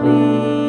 holy.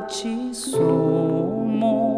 ti somos.